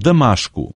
Damasco.